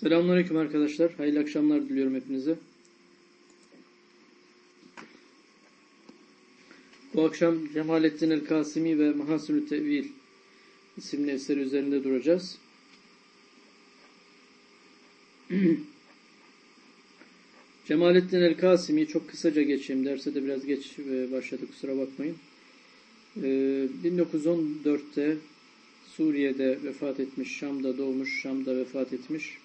Selamünaleyküm arkadaşlar. Hayırlı akşamlar diliyorum hepinize. Bu akşam Cemalettin el-Kasimi ve Mahasünü Tevil isimli eseri üzerinde duracağız. Cemalettin el-Kasimi çok kısaca geçeyim. Derse de biraz geç e, başladı kusura bakmayın. 1914'te e, Suriye'de vefat etmiş, Şam'da doğmuş, Şam'da vefat etmiş.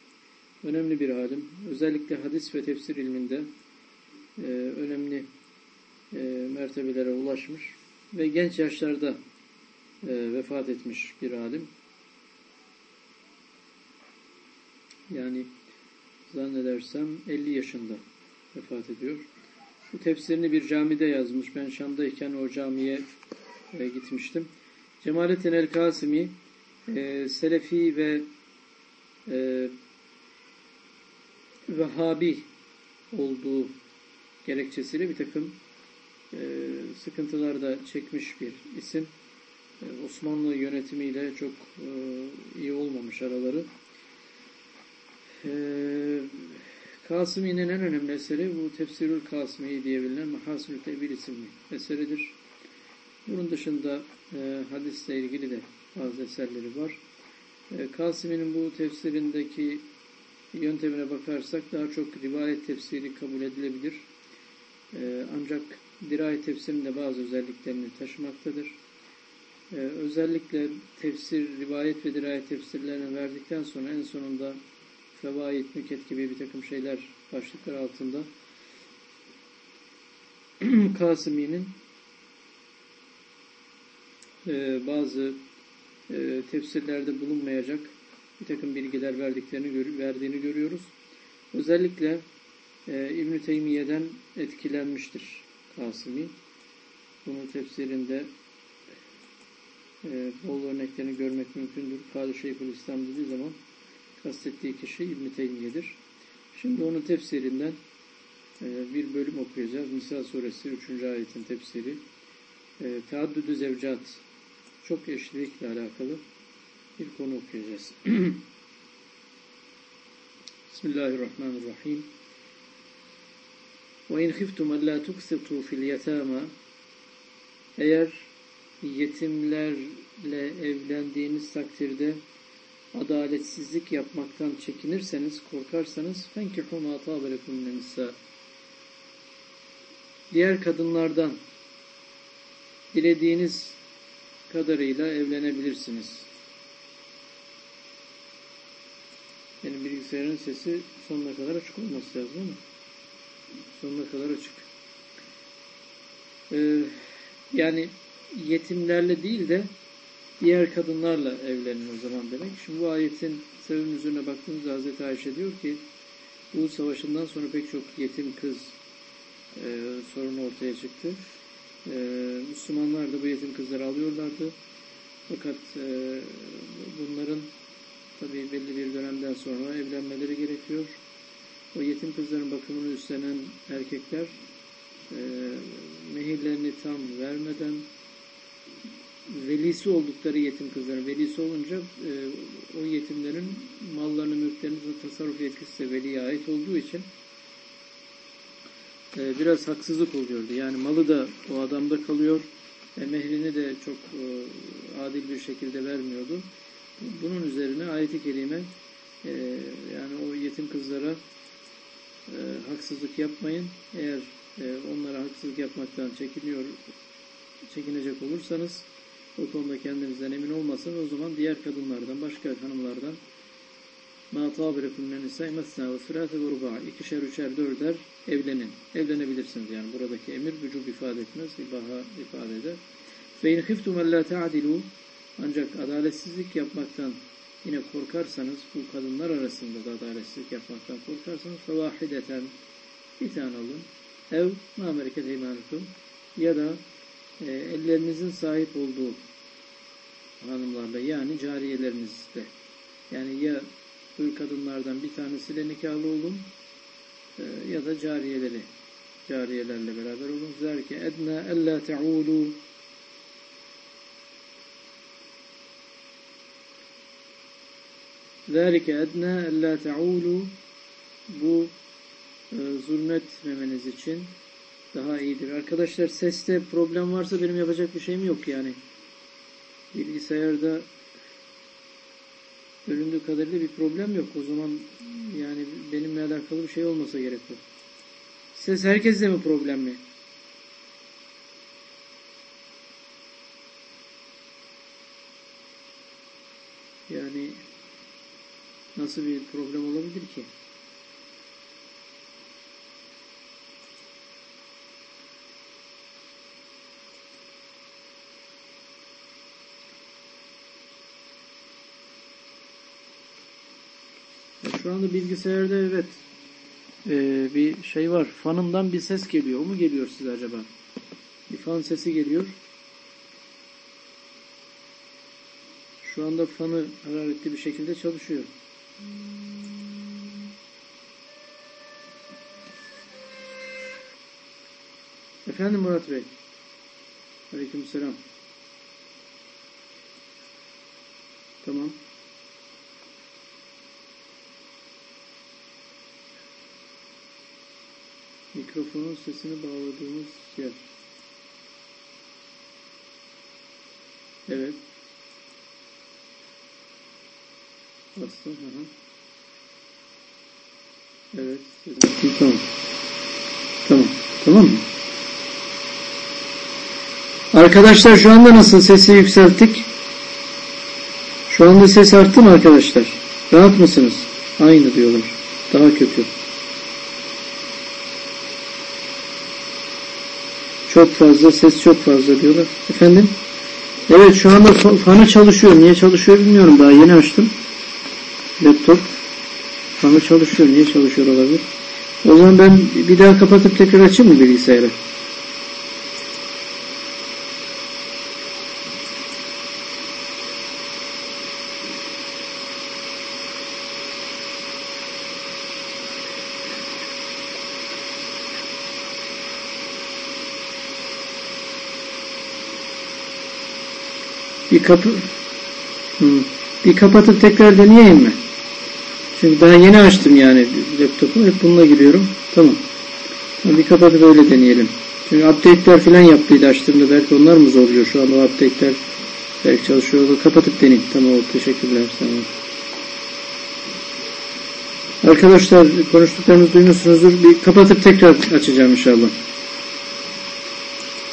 Önemli bir alim. Özellikle hadis ve tefsir ilminde e, önemli mertebelere ulaşmış ve genç yaşlarda vefat etmiş bir alim. Yani zannedersem 50 yaşında vefat ediyor. Bu tefsirini bir camide yazmış. Ben Şam'dayken o camiye e, gitmiştim. Cemalettin el-Kasimi e, Selefi ve e, Vehhabi olduğu gerekçesiyle bir takım e, sıkıntılar da çekmiş bir isim. E, Osmanlı yönetimiyle çok e, iyi olmamış araları. E, Kasımi'nin en önemli eseri bu Tefsirül Kasımi diye bilinen Mahasül Tevil isimli eseridir. Bunun dışında e, hadisle ilgili de bazı eserleri var. E, Kasımi'nin bu tefsirindeki yöntemine bakarsak daha çok rivayet tefsiri kabul edilebilir. E, ancak dirayet tefsirinde bazı özelliklerini taşımaktadır. E, özellikle tefsir, rivayet ve dirayet tefsirlerini verdikten sonra en sonunda fevaid, nüket gibi bir takım şeyler başlıklar altında Kasımi'nin e, bazı e, tefsirlerde bulunmayacak bir takım bilgiler verdiklerini verdiğini görüyoruz. Özellikle e, İbn-i Teymiye'den etkilenmiştir Kasimi. Bunu tefsirinde e, bol örneklerini görmek mümkündür. Kadı Şeyhülislam dediği zaman kastettiği kişi İbn-i Teymiye'dir. Şimdi onun tefsirinden e, bir bölüm okuyacağız. Nisa suresi 3. ayetin tefsiri. E, Teaddüdü zevcat çok eşlilikle alakalı bir konu okuyacağız. Bismillahirrahmanirrahim. وَاِنْ خِفْتُمْ اَلَّا تُقْسِطُوا فِي الْيَتَامَى Eğer yetimlerle evlendiğiniz takdirde adaletsizlik yapmaktan çekinirseniz, korkarsanız فَنْكِحُ مَا طَابَ لَكُمْ Diğer kadınlardan dilediğiniz kadarıyla evlenebilirsiniz. Benim bilgisayarın sesi sonuna kadar açık olması lazım mi? Sonuna kadar açık. Ee, yani yetimlerle değil de diğer kadınlarla evlenin o zaman demek. Şimdi bu ayetin sebebin üzerine baktığımızda Hazreti Ayşe diyor ki bu savaşından sonra pek çok yetim kız e, sorunu ortaya çıktı. E, Müslümanlar da bu yetim kızları alıyorlardı. Fakat e, bunların tabi belli bir dönemden sonra evlenmeleri gerekiyor. O yetim kızların bakımını üstlenen erkekler e, mehirlerini tam vermeden velisi oldukları yetim kızların velisi olunca e, o yetimlerin mallarını, mülklerini tasarruf yetkisi de veliye ait olduğu için e, biraz haksızlık oluyordu. Yani malı da o adamda kalıyor. E, mehrini de çok e, adil bir şekilde vermiyordu. Bunun üzerine ayet-i kerime e, yani o yetim kızlara e, haksızlık yapmayın. Eğer e, onlara haksızlık yapmaktan çekiniyor, çekinecek olursanız o konuda kendinizden emin olmasanız o zaman diğer kadınlardan, başka hanımlardan مَا طَابِرَكُمْ مِنْ نِسَيْ مَثْنَا وَثُلَاثَ وَرُبَعَ İkişer, üçer, dörder evlenin. Evlenebilirsiniz yani. Buradaki emir vücub ifade etmez, ibaha ifade eder. فَاِنْ خِفْتُمْ اَلَّا تَعْدِلُوا ancak adaletsizlik yapmaktan yine korkarsanız, bu kadınlar arasında da adaletsizlik yapmaktan korkarsanız fevahideten bir tane alın. Ev ma mereket eymanukum ya da e, ellerinizin sahip olduğu hanımlarla yani cariyelerinizle yani ya bu kadınlardan bir tanesiyle nikahlı olun e, ya da cariyeleri cariyelerle beraber olun. Zerke edna ella te'ulu ذَٰلِكَ اَدْنَا اَلَّا تَعُولُوا Bu e, zulmetmemeniz için daha iyidir. Arkadaşlar seste problem varsa benim yapacak bir şeyim yok yani. Bilgisayarda göründüğü kadarıyla bir problem yok. O zaman yani benimle alakalı bir şey olmasa gerek yok. Ses herkeste mi problem mi? Yani nasıl bir problem olabilir ki? Şu anda bilgisayarda evet ee, bir şey var. Fanından bir ses geliyor. O mu geliyor size acaba? Bir fan sesi geliyor. Şu anda fanı hararetli bir şekilde çalışıyor. Efendim Murat Bey. Aleykümselam. Tamam. Mikrofonun sesini bağladığımız yer. Evet. Bastım. Hı hı. Evet. Sesim. Tamam. Tamam. Tamam mı? Arkadaşlar şu anda nasıl sesi yükselttik? Şu anda ses arttı mı arkadaşlar? Rahat mısınız? Aynı diyorlar. Daha kötü. Çok fazla ses çok fazla diyorlar. Efendim? Evet şu anda fa- fanı çalışıyor. Niye çalışıyor bilmiyorum. Daha yeni açtım. Laptop. Fanı çalışıyor. Niye çalışıyor olabilir? O zaman ben bir daha kapatıp tekrar açayım mı bilgisayarı? Bir kapı Hı. bir kapatıp tekrar deneyeyim mi? Çünkü daha yeni açtım yani laptopu. Hep bununla giriyorum. Tamam. Bir kapatıp öyle deneyelim. Çünkü update'ler falan yaptıydı açtığımda. Belki onlar mı zorluyor? Şu anda update'ler belki çalışıyor. olur. Kapatıp deneyim. Tamam. Teşekkürler. Tamam. Arkadaşlar konuştuklarımızı duymuşsunuzdur. Bir kapatıp tekrar açacağım inşallah.